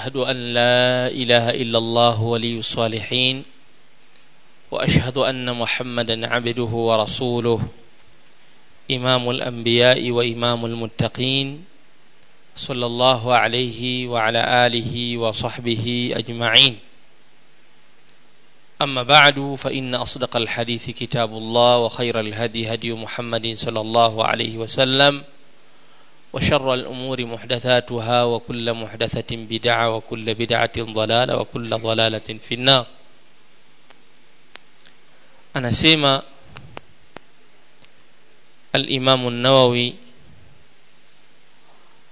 وأشهد أن لا إله إلا الله ولي الصالحين وأشهد أن محمدا عبده ورسوله إمام الأنبياء وإمام المتقين صلى الله عليه وعلى آله وصحبه أجمعين. أما بعد فإن أصدق الحديث كتاب الله وخير الهدي هدي محمد صلى الله عليه وسلم وشر الأمور محدثاتها وكل محدثة بدعة وكل بدعة ضلالة وكل ضلالة في النار. أنا سيما الإمام النووي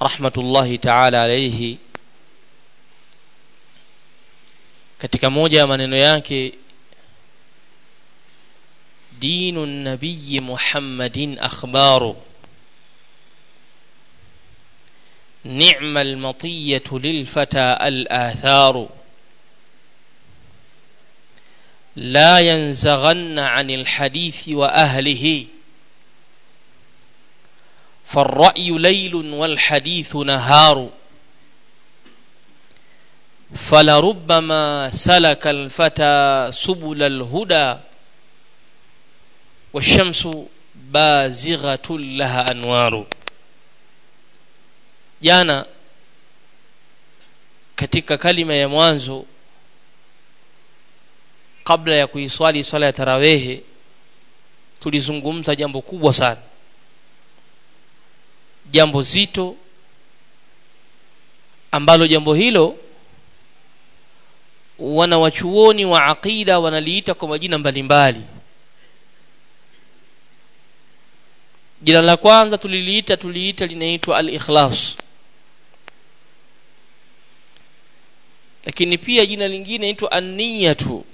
رحمة الله تعالى عليه katika moja ya maneno yake dinu nabiyi muhammadin نعم المطية للفتى الآثار. لا ينزغن عن الحديث وأهله. فالرأي ليل والحديث نهار. فلربما سلك الفتى سبل الهدى. والشمس بازغة لها أنوار. Jana katika kalima ya mwanzo kabla ya kuiswali swala ya tarawehe tulizungumza jambo kubwa sana. Jambo zito ambalo jambo hilo wana wachuoni wa aqida wanaliita kwa majina mbalimbali. Jina la kwanza tuliliita tuliita linaitwa al-ikhlas lakini pia jina lingine inaitwa an-niyatu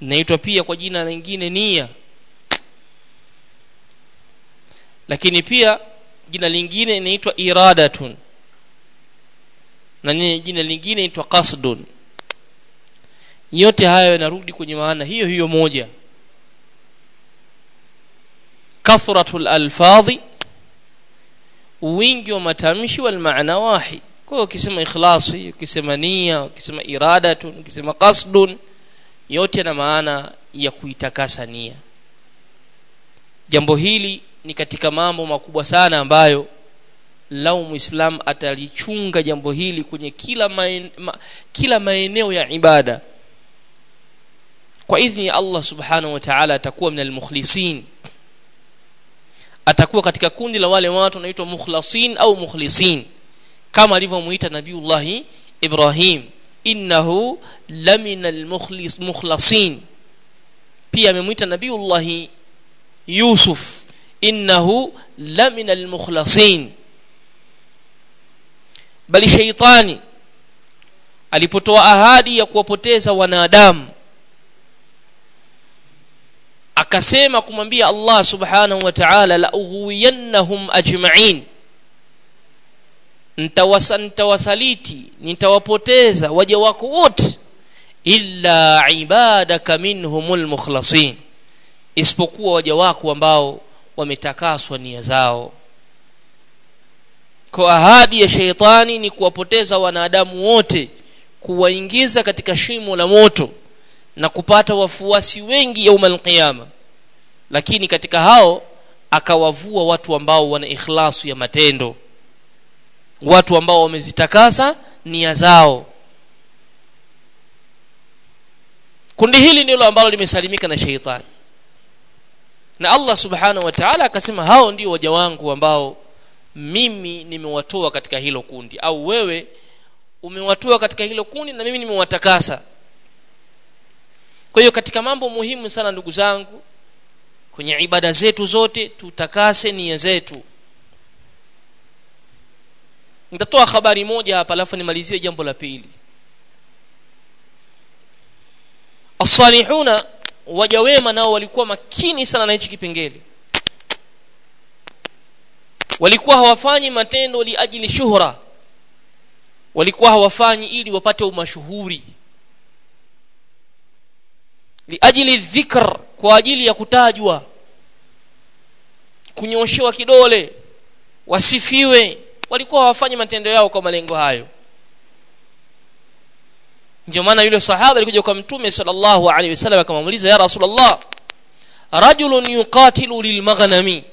inaitwa pia kwa jina lingine nia. Lakini pia jina lingine inaitwa iradatun. Na jina lingine inaitwa qasdun. Yote hayo yanarudi kwenye maana hiyo hiyo moja. Kathratul alfadhi wingi wa matamshi wal maana wahid kwa hiyo ukisema ikhlasi ukisema nia ukisema iradatun ukisema qasdun yote yana maana ya kuitakasa nia. Jambo hili ni katika mambo makubwa sana ambayo lau muislam atalichunga jambo hili kwenye kila maen, ma, kila maeneo ya ibada. Kwa idhni Allah subhanahu wa ta'ala atakuwa min almukhlisin atakuwa katika kundi la wale watu wanaitwa mukhlasin au mukhlisin kama alivyomuita nabiullahi Ibrahim. Innahu lamina almukhlis mukhlasin. Pia amemuita nabiullahi Yusuf. Innahu lamina almukhlasin bali shaitani alipotoa ahadi ya kuwapoteza wanadamu akasema kumwambia Allah subhanahu wa ta'ala la ughwiyannahum ajma'in nitawasaliti nitawapoteza waja wako wote. Illa ibadaka minhumul mukhlasin isipokuwa waja wako ambao wametakaswa nia zao. Kwa ahadi ya sheitani ni kuwapoteza wanadamu wote kuwaingiza katika shimo la moto na kupata wafuasi wengi yaumul qiyama lakini katika hao akawavua watu ambao wana ikhlasu ya matendo watu ambao wamezitakasa nia zao. Kundi hili ndilo ambalo limesalimika na sheitani. Na Allah subhanahu wa ta'ala akasema hao ndio waja wangu ambao mimi nimewatoa katika hilo kundi. Au wewe umewatoa katika hilo kundi na mimi nimewatakasa. Kwa hiyo katika mambo muhimu sana ndugu zangu kwenye ibada zetu zote tutakase nia zetu nitatoa habari moja hapa alafu nimalizie jambo la pili. As-salihuna waja wema nao walikuwa makini sana na hichi kipengele. Walikuwa hawafanyi matendo liajili shuhra. Walikuwa hawafanyi ili wapate umashuhuri. Liajili dhikr kwa ajili ya kutajwa. Kunyoshewa kidole. Wasifiwe walikuwa hawafanyi matendo yao kwa malengo hayo. Ndio maana yule sahaba alikuja kwa mtume sallallahu alaihi wasallam akamuuliza ya rasulullah rajulun yuqatilu lilmaghnami?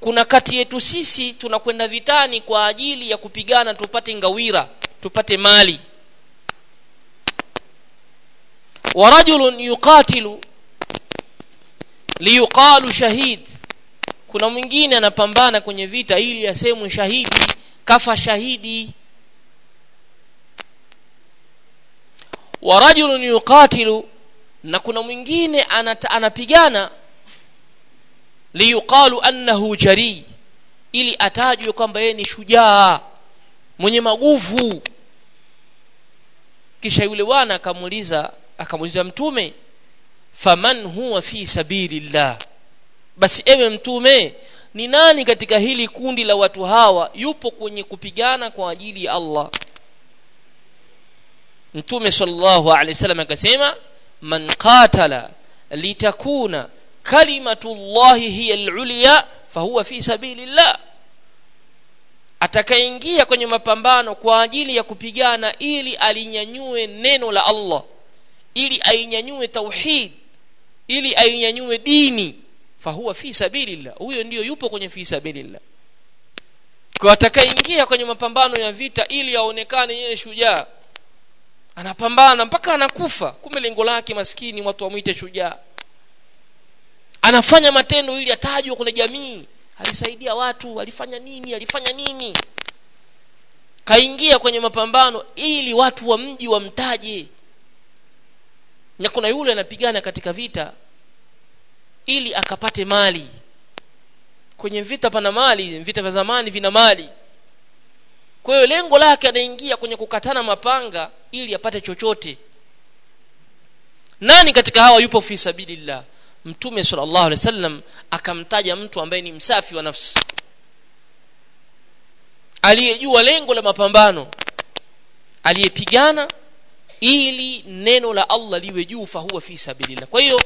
Kuna kati yetu sisi tunakwenda vitani kwa ajili ya kupigana tupate ngawira tupate mali. Wa rajulun yuqatilu liyuqalu shahid kuna mwingine anapambana kwenye vita ili asemwe shahidi kafa shahidi. Wa rajulun yuqatilu na kuna mwingine anapigana. Liyuqalu annahu jari ili atajwe kwamba yeye ni shujaa mwenye maguvu. Kisha yule bwana akamuuliza akamuuliza mtume faman huwa fi sabilillah basi ewe mtume ni nani katika hili kundi la watu hawa yupo kwenye kupigana kwa ajili ya Allah? Mtume sallallahu alaihi wasallam akasema man qatala litakuna kalimatullahi hiya al-ulya fahuwa fi sabilillah. Atakaingia kwenye mapambano kwa ajili ya kupigana ili alinyanyue neno la Allah ili ainyanyue tauhid ili ainyanyue dini fahuwa fi sabilillah. Huyo ndiyo yupo kwenye fi sabilillah. Kwa atakayeingia kwenye mapambano ya vita ili aonekane yeye shujaa anapambana mpaka anakufa. Kumbe lengo lake maskini watu wamuite shujaa. Anafanya matendo ili atajwe kwenye jamii. Alisaidia watu alifanya nini alifanya nini? Kaingia kwenye mapambano ili watu wa mji wamtaje. Na kuna yule anapigana katika vita ili akapate mali. Kwenye vita pana mali vita vya zamani vina mali. Kwa hiyo lengo lake anaingia kwenye kukatana mapanga ili apate chochote. Nani katika hawa yupo fi sabilillah? Mtume sallallahu alaihi wasallam akamtaja mtu ambaye ni msafi wa nafsi. Aliyejua lengo la mapambano. Aliyepigana ili neno la Allah liwe juu fahuwa fi sabilillah. Kwa hiyo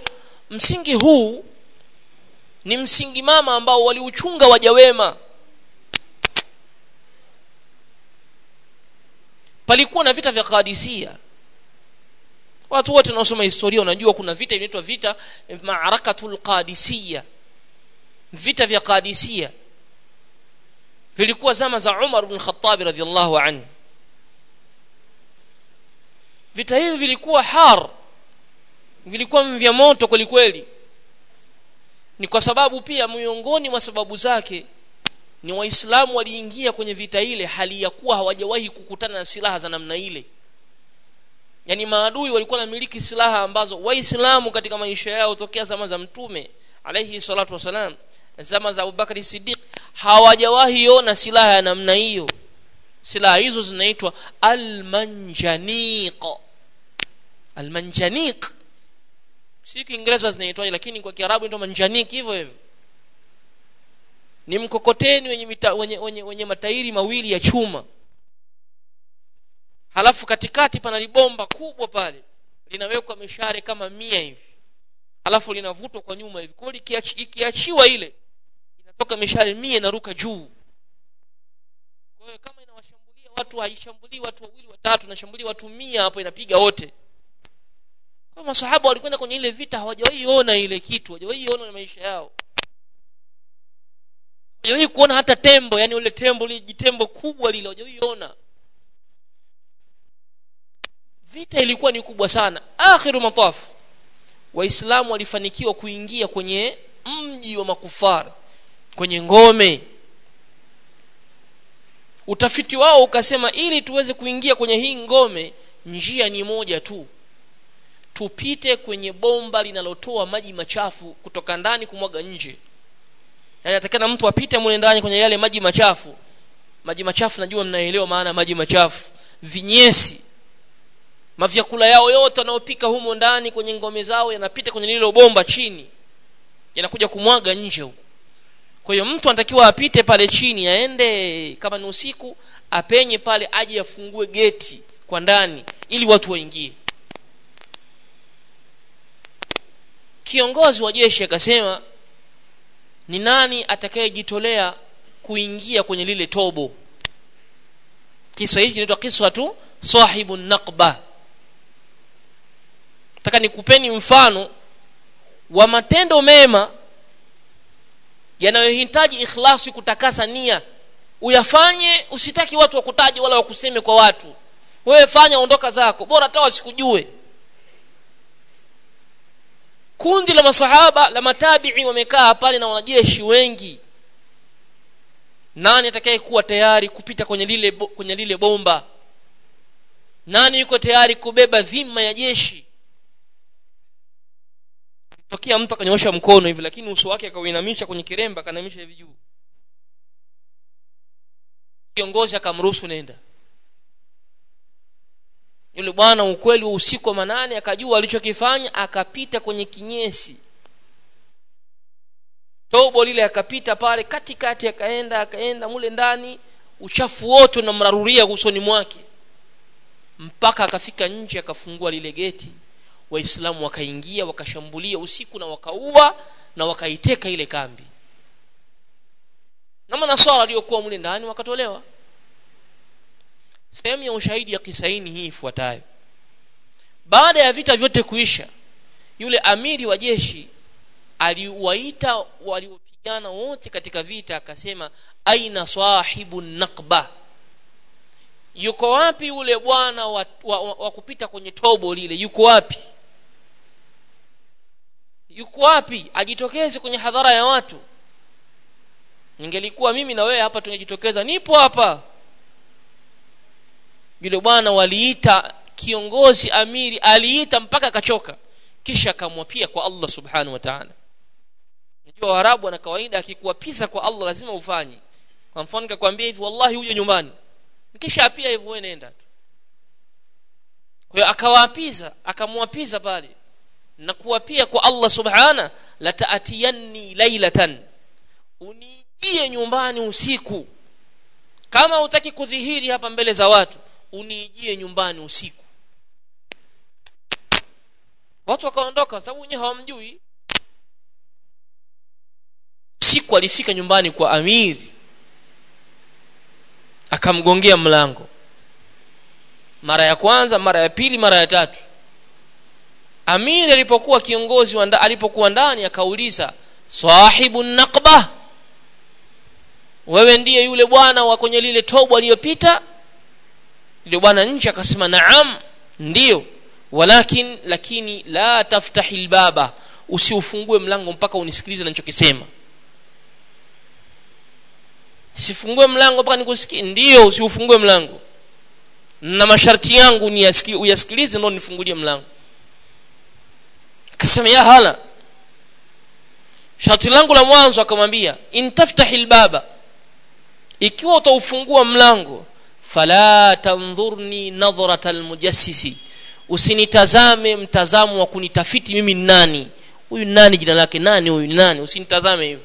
msingi huu ni msingi mama ambao waliuchunga waja wema. Palikuwa na vita vya kadisia. Watu wote wanaosoma historia wanajua kuna vita inaitwa vita maarakatul qadisiyya. Vita vya qadisiyya. Vilikuwa zama za Umar ibn Khattab radhiyallahu anhu. Vita hivi vilikuwa har. Vilikuwa mvya moto kweli kweli ni kwa sababu pia miongoni mwa sababu zake ni waislamu waliingia kwenye vita ile hali ya kuwa hawajawahi kukutana na silaha za namna ile. Yani maadui walikuwa namiliki silaha ambazo waislamu katika maisha yao tokea zama za mtume alayhi salatu wasalam zama za Abubakar Siddiq hawajawahi ona silaha ya namna hiyo. Silaha hizo zinaitwa almanjaniq. Almanjaniq si kiingereza zinaitwaje lakini kwa kiarabu inaitwa manjaniki hivyo hivyo. Ni mkokoteni wenye, mita, wenye, wenye, wenye matairi mawili ya chuma. Halafu katikati pana libomba kubwa pale linawekwa mishare kama mia hivi. Halafu linavutwa kwa nyuma hivi. Kwa kiachiwa ile inatoka mishare mia inaruka juu. Kwa hiyo kama inawashambulia watu haishambulii watu wawili watatu inashambulia watu mia hapo inapiga wote masahaba walikwenda kwenye ile vita hawajawahi ile kitu hawajawahi na maisha yao. Hawajawahi kuona hata tembo yani ule tembo lile jitembo kubwa lile hawajawahi vita ilikuwa ni kubwa sana. Akhiru mataf waislamu walifanikiwa kuingia kwenye mji wa makufara kwenye ngome. Utafiti wao ukasema ili tuweze kuingia kwenye hii ngome njia ni moja tu tupite kwenye bomba linalotoa maji machafu kutoka ndani kumwaga nje. Yani atakana mtu apite mule ndani kwenye yale maji machafu. Maji machafu najua mnaelewa maana maji machafu. Vinyesi. Mavyakula yao yote wanaopika humo ndani kwenye ngome zao yanapita kwenye lilo bomba chini. Yanakuja kumwaga nje huko. Kwa hiyo mtu anatakiwa apite pale chini aende kama ni usiku apenye pale aje afungue geti kwa ndani ili watu waingie kiongozi wa jeshi akasema ni nani atakayejitolea kuingia kwenye lile tobo? Kiswa hiki kinaitwa kiswa tu sahibu naqba. Nataka nikupeni mfano wa matendo mema yanayohitaji ikhlasi kutakasa nia. Uyafanye usitaki watu wakutaje wala wakuseme kwa watu. Wewe fanya ondoka zako. Bora hata wasikujue kundi la masahaba la matabii wamekaa pale na wanajeshi wengi. Nani atakayekuwa tayari kupita kwenye lile kwenye lile bomba? Nani yuko tayari kubeba dhima ya jeshi? Tokea mtu akanyosha mkono hivi lakini uso wake akauinamisha kwenye kiremba akanamisha hivi juu. Kiongozi akamruhusu nenda yule bwana ukweli wa usiku wa manane akajua alichokifanya akapita kwenye kinyesi. Tobo lile akapita pale katikati akaenda akaenda mule ndani uchafu wote unamraruria usoni mwake. Mpaka akafika nje akafungua lile geti. Waislamu wakaingia wakashambulia usiku na wakaua na wakaiteka ile kambi. Na manaswara aliyokuwa mule ndani wakatolewa sehemu ya ushahidi ya kisaini hii ifuatayo. Baada ya vita vyote kuisha yule amiri wa jeshi aliwaita waliopigana wote katika vita akasema aina sahibu naqba? Yuko wapi yule bwana wa, wa, wa, kupita kwenye tobo lile? Yuko wapi? Yuko wapi? Ajitokeze kwenye hadhara ya watu. Ningelikuwa mimi na wewe hapa tungejitokeza. Nipo hapa yule bwana waliita kiongozi amiri aliita mpaka akachoka. Kisha akamwapia kwa Allah subhanahu wataala najua waarabu ana kawaida akikuapisa kwa Allah lazima ufanye. Kwa mfano nikakwambia hivi wallahi uje nyumbani. Kisha apia hivyo wewe nenda tu. Kwa hiyo akawaapiza akamwapiza pale. Na kuwapia kwa Allah subhana la taatiyanni lailatan unijie nyumbani usiku. Kama utaki kudhihiri hapa mbele za watu uniijie nyumbani usiku. Watu wakaondoka sababu wenyewe hawamjui. Usiku alifika nyumbani kwa amiri akamgongea mlango. Mara ya kwanza mara ya pili mara ya tatu. Amiri alipokuwa kiongozi wanda, alipokuwa ndani akauliza sahibu naqba wewe ndiye yule bwana wa kwenye lile tobo aliyopita yule bwana nchi akasema naam ndio. Walakin lakini la taftahi lbaba usiufungue mlango mpaka unisikilize nachokisema sifungue mlango mpaka nikusikie ndiyo usiufungue mlango. Na masharti yangu uyasikilize ndo nifungulie mlango. Akasema ya hala. Sharti langu la mwanzo akamwambia intaftahi lbaba ikiwa utaufungua mlango fala tanzurni nadhrata almujassisi usinitazame mtazamo wa kunitafiti mimi ni nani? Huyu nani jina lake? Nani huyu ni nani? Usinitazame hivyo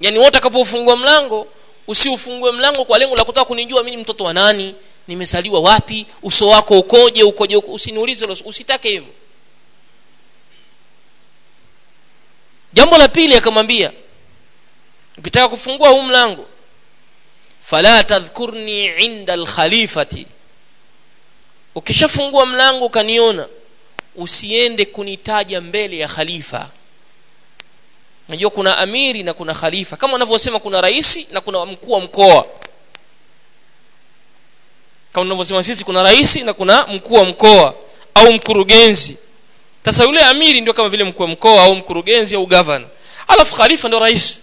yani wote utakapofungua mlango usiufungue mlango kwa lengo la kutaka kunijua mimi mtoto wa nani nimesaliwa wapi uso wako ukoje ukoje usiniulize usitake hivyo. Jambo la pili akamwambia ukitaka kufungua huu mlango fala tadhkurni inda alkhalifati. Ukishafungua mlango kaniona usiende kunitaja mbele ya khalifa. Najua kuna amiri na kuna khalifa. Kama wanavyosema kuna rais na kuna mkuu wa mkoa. Kama unavyosema sisi kuna rais na kuna mkuu wa mkoa au mkurugenzi. Sasa yule amiri ndio kama vile mkuu wa mkoa au mkurugenzi au gavana alafu khalifa ndio rais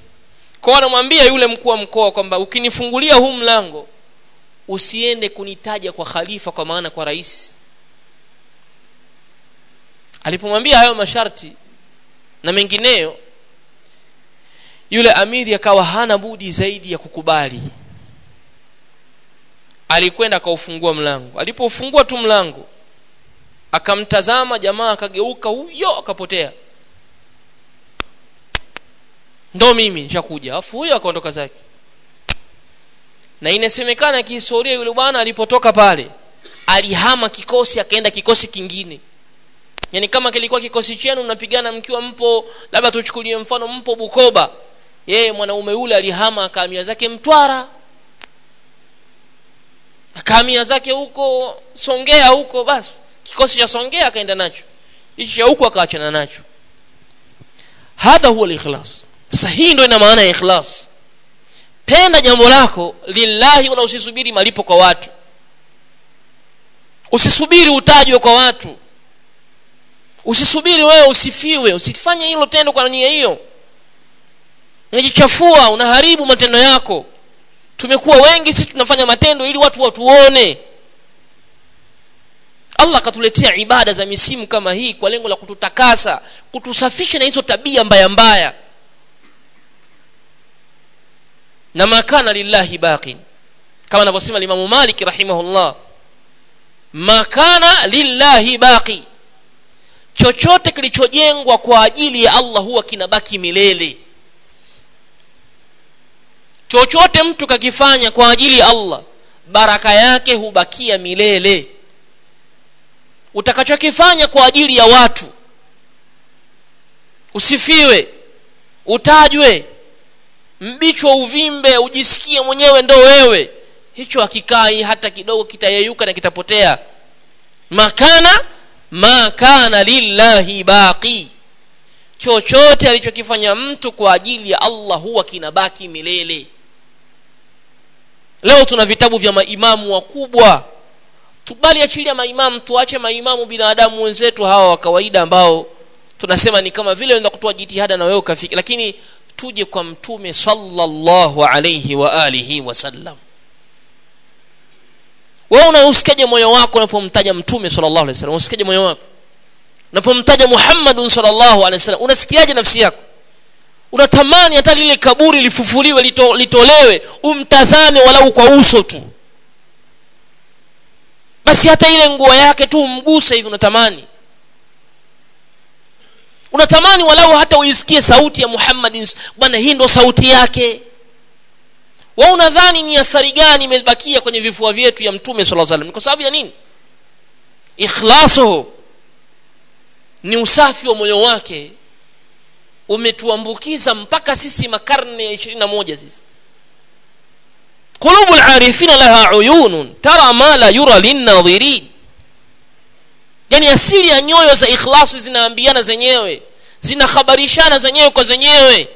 kwa anamwambia yule mkuu wa mkoa kwamba ukinifungulia huu mlango usiende kunitaja kwa khalifa kwa maana kwa rais. Alipomwambia hayo masharti na mengineyo yule amiri akawa hana budi zaidi ya kukubali. Alikwenda akaufungua mlango. Alipofungua tu mlango akamtazama jamaa akageuka huyo akapotea ndo mimi nishakuja. Afu huyo akaondoka zake. Na inasemekana kihistoria yule bwana alipotoka pale alihama kikosi akaenda kikosi kingine. Yani kama kilikuwa kikosi chenu mnapigana mkiwa mpo labda tuchukulie mfano mpo bukoba. Yeye mwanaume yule alihama akaamia zake mtwara. Akaamia zake huko songea huko basi. Kikosi cha songea akaenda nacho. Hichi cha huko akaachana nacho. Hadha huwa likhlas sasa hii ndio ina maana ya ikhlas. Penda jambo lako lillahi wala usisubiri malipo kwa watu. Usisubiri utajwe kwa watu. Usisubiri wewe usifiwe. Usifanye hilo tendo kwa nia hiyo. Unajichafua unaharibu matendo yako. Tumekuwa wengi sisi tunafanya matendo ili watu watuone. Allah akatuletea ibada za misimu kama hii kwa lengo la kututakasa kutusafisha na hizo tabia mbaya mbaya na makana lillahi baqin. Kama anavyosema limamu malik rahimahullah makana lillahi baqi. Chochote kilichojengwa kwa ajili ya allah huwa kinabaki milele. Chochote mtu kakifanya kwa ajili ya allah baraka yake hubakia milele. Utakachokifanya kwa ajili ya watu usifiwe utajwe mbichwa uvimbe ujisikie mwenyewe ndo wewe. Hicho hakikai hata kidogo kitayeyuka na kitapotea. Makana ma kana lillahi baqi. Chochote alichokifanya mtu kwa ajili ya allah huwa kinabaki milele. Leo tuna vitabu vya maimamu wakubwa. Tubali achilia maimamu tuache maimamu binadamu wenzetu hawa wa kawaida ambao tunasema ni kama vile unaenda kutoa jitihada na wewe ukafiki lakini tuje kwa mtume sallallahu alayhi wa alihi wasallam wewe unausikia moyo wako unapomtaja mtume sallallahu alayhi wasallam unasikia moyo wako? Unapomtaja muhammadun sallallahu alayhi wasallam unasikiaje nafsi yako? Unatamani hata lile kaburi lifufuliwe lito, litolewe umtazame walau kwa uso tu. Basi hata ile nguo yake tu umguse hivi unatamani unatamani walau hata uisikie sauti ya muhammadin bwana hii ndo sauti yake. Wa unadhani ni athari gani imebakia kwenye vifua vyetu ya mtume sala salam kwa sababu ya nini? Ikhlasuhu ni usafi wa moyo wake. Umetuambukiza mpaka sisi makarne ya ishirini na moja sisi. Qulubu larifina laha uyunun. Tara ma la yura linnadhirin yani asili ya nyoyo za ikhlasi zinaambiana zenyewe. Zinahabarishana zenyewe kwa zenyewe.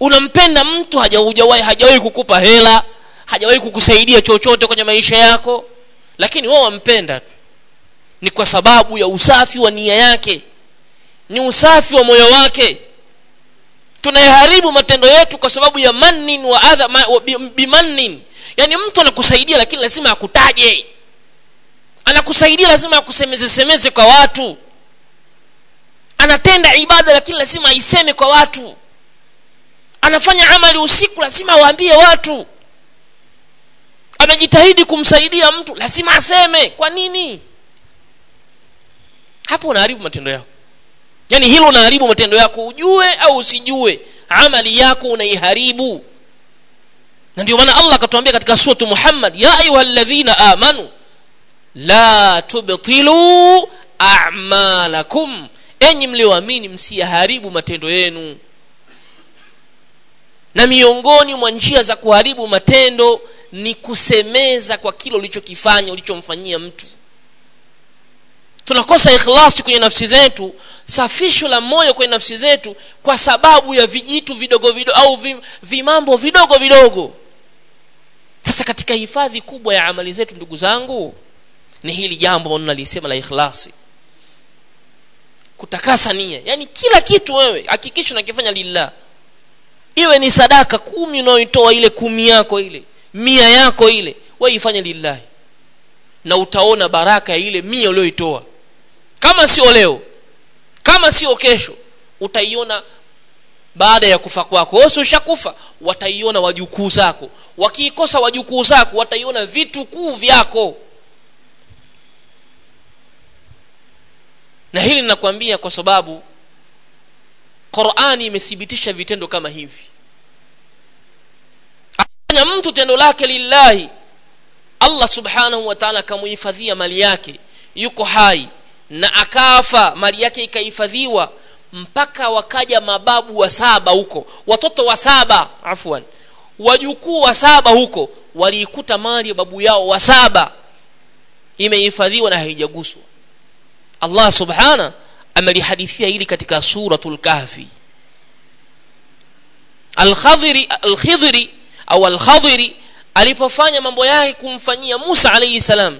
Unampenda mtu hajawahi hajawahi kukupa hela hajawahi kukusaidia chochote kwenye maisha yako. Lakini wewe wampenda tu. Ni kwa sababu ya usafi wa nia yake. Ni usafi wa moyo wake. Tunayeharibu matendo yetu kwa sababu ya mannin wa adha ma, bimannin yani mtu anakusaidia lakini lazima akutaje anakusaidia lazima akusemeze semeze kwa watu. Anatenda ibada lakini lazima aiseme kwa watu. Anafanya amali usiku lazima awaambie watu. Amejitahidi kumsaidia mtu lazima aseme. Kwa nini? Hapo unaharibu matendo yako. Yaani hilo unaharibu matendo yako ujue au usijue amali yako unaiharibu. Na ndio maana allah akatuambia katika suratu muhammad ya ayuha ladhina amanu la tubtilu amalakum. Enyi mlioamini msiyaharibu matendo yenu. Na miongoni mwa njia za kuharibu matendo ni kusemeza kwa kile ulichokifanya ulichomfanyia mtu. Tunakosa ikhlasi kwenye nafsi zetu safisho la moyo kwenye nafsi zetu kwa sababu ya vijitu vidogo vidogo au vimambo vidogo vidogo. Sasa katika hifadhi kubwa ya amali zetu ndugu zangu ni hili jambo nalisema la ikhlasi. Kutakasa nia. Yani kila kitu wewe hakikisha unakifanya lillah. Iwe ni sadaka kumi unayoitoa ile kumi yako ile mia yako ile wewe ifanye lillahi na utaona baraka ya ile mia uliyoitoa. Kama sio leo kama sio kesho utaiona baada ya kufa kwako. Wewe ushakufa wataiona wajukuu zako. Wakiikosa wajukuu zako wataiona vitukuu vyako na hili ninakwambia kwa sababu qurani imethibitisha vitendo kama hivi. Akifanya mtu tendo lake lillahi allah subhanahu wa taala akamuhifadhia mali yake yuko hai na akafa mali yake ikahifadhiwa mpaka wakaja mababu wa saba huko watoto wa saba afwan wajukuu wa saba huko waliikuta mali ya babu yao wa saba imehifadhiwa na haijaguswa allah subhana amelihadithia hili katika suratul kahfi. Alkhadhiri alkhidhiri au alkhadhiri alipofanya mambo yake kumfanyia musa alaihi salam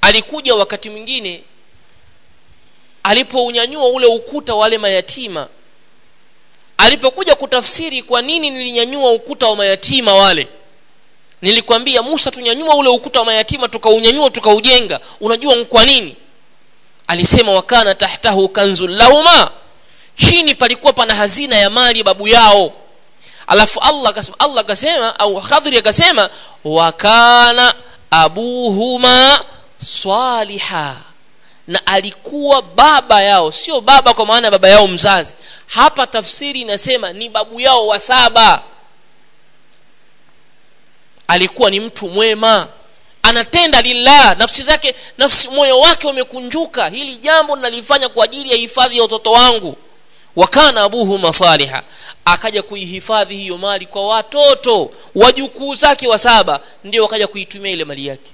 alikuja wakati mwingine alipounyanyua ule ukuta wale mayatima. Alipokuja kutafsiri kwa nini nilinyanyua ukuta wa mayatima wale nilikwambia musa tunyanyua ule ukuta wa mayatima tukaunyanyua tukaujenga. Unajua kwa nini alisema wakana tahtahu kanzun lauma. Chini palikuwa pana hazina ya mali babu yao. Alafu allah akasema allah akasema au khadhiri akasema wakana abuhuma swaliha. Na alikuwa baba yao sio baba kwa maana baba yao mzazi. Hapa tafsiri inasema ni babu yao wa saba. Alikuwa ni mtu mwema anatenda lillah. Nafsi zake nafsi moyo wake umekunjuka. Hili jambo nalifanya kwa ajili ya hifadhi ya watoto wangu. Wakana abuhu masaliha. Akaja kuihifadhi hiyo mali kwa watoto wajukuu zake wa saba ndio wakaja kuitumia ile mali yake.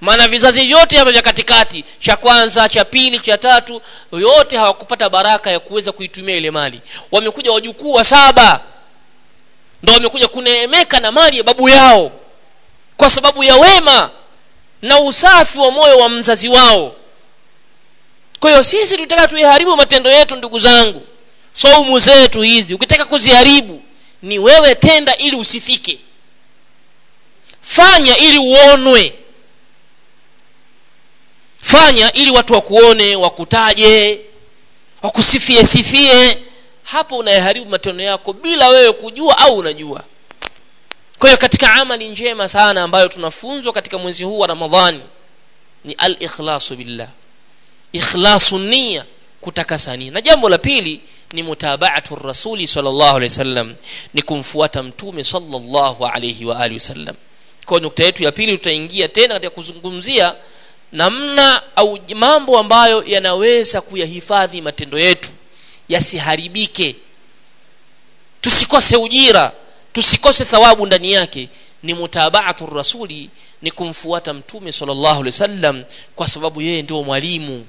Maana vizazi vyote hapa vya katikati cha kwanza cha pili cha tatu yote hawakupata baraka ya kuweza kuitumia ile mali. Wamekuja wajukuu wa saba. Ndo wamekuja kuneemeka na mali ya babu yao kwa sababu ya wema na usafi wa moyo wa mzazi wao. Kwa hiyo sisi tutaka tuiharibu matendo yetu ndugu zangu. Saumu zetu hizi ukitaka kuziharibu ni wewe tenda ili usifike. Fanya ili uonwe. Fanya ili watu wakuone wakutaje wakusifie sifie. Hapo unayeharibu matendo yako bila wewe kujua au unajua kwa hiyo katika amali njema sana ambayo tunafunzwa katika mwezi huu wa ramadhani ni al-ikhlasu billah. Ikhlasu nia kutakasa nia na jambo la pili ni mutabaatu rasuli sallallahu alaihi wasallam ni kumfuata mtume sallallahu alaihi wa alihi wasallam kwa nukta yetu ya pili tutaingia tena katika kuzungumzia namna au mambo ambayo yanaweza kuyahifadhi matendo yetu yasiharibike. Tusikose ujira tusikose thawabu ndani yake ni mutabaatu rasuli ni kumfuata mtume sallallahu alaihi wasallam kwa sababu yeye ndio mwalimu.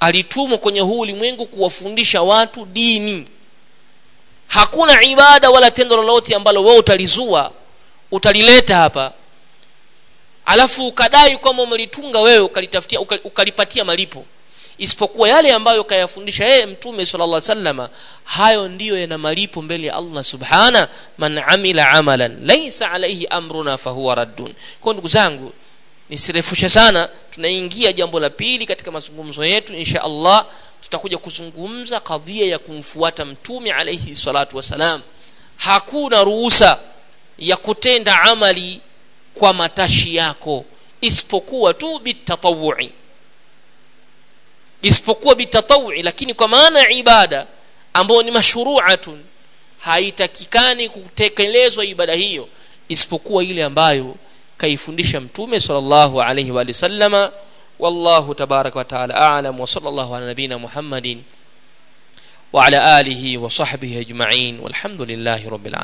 Alitumwa kwenye huu ulimwengu kuwafundisha watu dini. Hakuna ibada wala tendo lolote ambalo wewe utalizua utalileta hapa. Alafu ukadai kwamba umelitunga wewe ukalitafutia ukalipatia malipo isipokuwa yale ambayo kayafundisha yeye mtume sallallahu alaihi wasallama hayo ndiyo yana malipo mbele ya Allah subhana man amila amalan laysa alayhi amruna fahuwa raddun. Kwa ndugu zangu nisirefushe sana tunaingia jambo la pili katika mazungumzo yetu insha Allah. Tutakuja kuzungumza kadhia ya kumfuata mtume alayhi salatu wasalam. Hakuna ruhusa ya kutenda amali kwa matashi yako isipokuwa tu bitatawui isipokuwa bitatawui lakini kwa maana ibada ambayo ni mashru'atun haitakikani kutekelezwa ibada hiyo isipokuwa ile ambayo kaifundisha mtume sallallahu alayhi wa sallama wallahu tabaraka wa taala a'lam wa sallallahu ala nabina muhammadin wa ala alihi wa sahbihi ajma'in walhamdulillahi rabbil